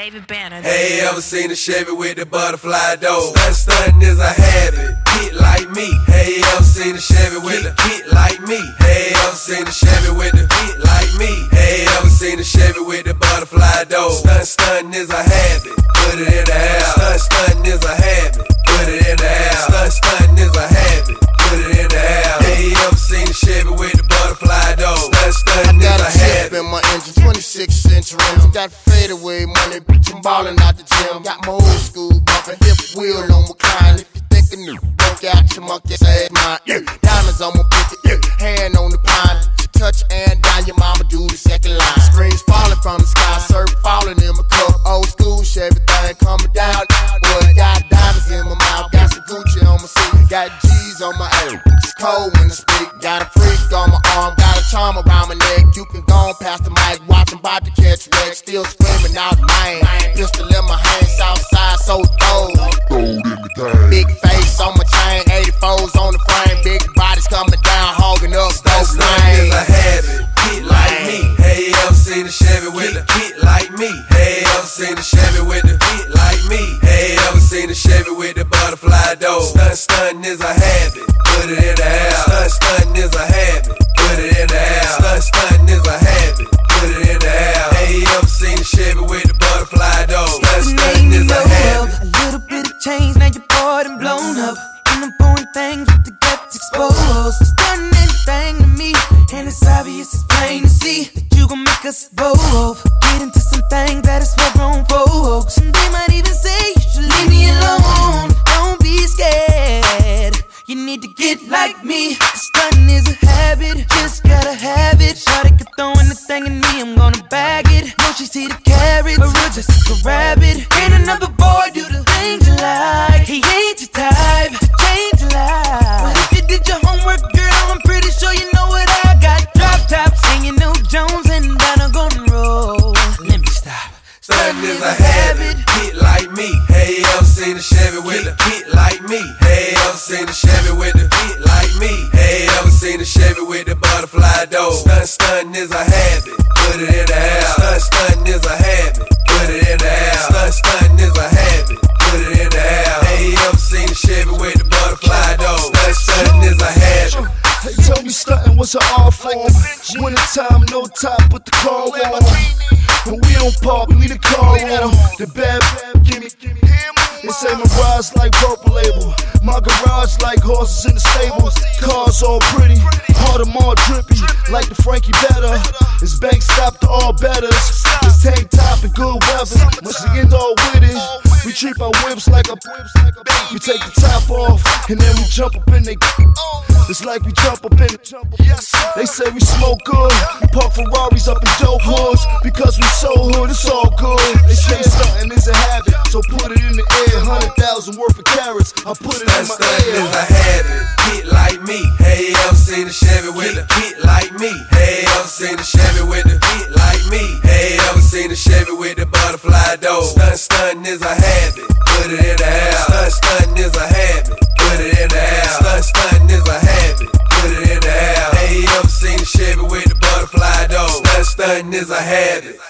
David Banner. Hey, ever seen a Chevy with the butterfly door? Stunt, stunting is a habit. Hit like me. Hey, ever seen a Chevy with a hit like me? Hey, ever seen a Chevy with the hit like me? Hey, ever seen a Chevy with the butterfly door? Stunt, stunting is a habit. 26 inch rims. Got fadeaway money, bitch, I'm ballin' out the gym. Got my old school bumpin', hip wheel on my recline. If you think new, don't out your monkey ass mine. Yeah. Diamonds on my pinky, yeah. hand on the pine. Touch and down, your mama do the second line. Strings falling from the sky, surf falling in my my neck. You can go on past the mic, watch 'em about to catch wreck. Still screaming out mine. Pistol in my hand, south side, so cold. Big face on my chain, 84s on the frame. Big bodies coming down, hogging up Stunt, those stunting is a lanes. habit. Hit like me. Hey, ever seen a Chevy with a hit like me? Hey, ever seen a Chevy with a hit like me? Hey, ever seen a Chevy with the butterfly door? Stunt, stunting is a us both get into some things that is for grown folks. They might even say you should leave me alone. Don't be scared. You need to get like me. Stunning is a habit, just gotta have it. Shawty could throw anything at me, I'm gonna bag it. No, she see the carrots, but real just like a rabbit. Ain't another boy do the things you like. Is a habit. Hit like me. Hey, ever seen a Chevy with a hit like me? Hey, ever seen a Chevy with a hit like me? Hey, ever seen a Chevy with the butterfly door? Stunt, stunting is a habit. Put it in the air. Stunt, stunting is a habit. Put it in the air. Stunt, stunting is a habit. Put it in the air. Hey, ever seen a Chevy with the butterfly door? Stunt, stunting is a habit. They told me stunting was an art form. Winter time, no top, put the car on. And we don't park, we leave the car on. The bad, bad, gimme, gimme. They say my ride's like purple label. My garage like horses in the stable. Cars all pretty, heart them all drippy. Like the Frankie Better. It's bank stop to all betters. It's tank top and good weather. Once we get all with it, we treat our whips like a whims, like a baby. We take the top off and then we jump up in they. It's like we jump up in the They say we smoke good. We park Ferraris up in dope hoods because we so hood. It's all good. They say something is a habit, so put it in the air. Hundred thousand worth of carats. I put it in my stunting is a habit. Hit like me. Hey, ever seen a Chevy with a hit like me? Hey, ever seen a Chevy with a hit like me? Hey, ever seen a Chevy with butterfly door? Stunt, is a habit. Put it in the air. Stunt, stunting is a habit. Put it in the air. Stunt, stunting is a habit. Put it in the air. Hey, ever seen a Chevy with the butterfly door? Stunt, stunting is a habit.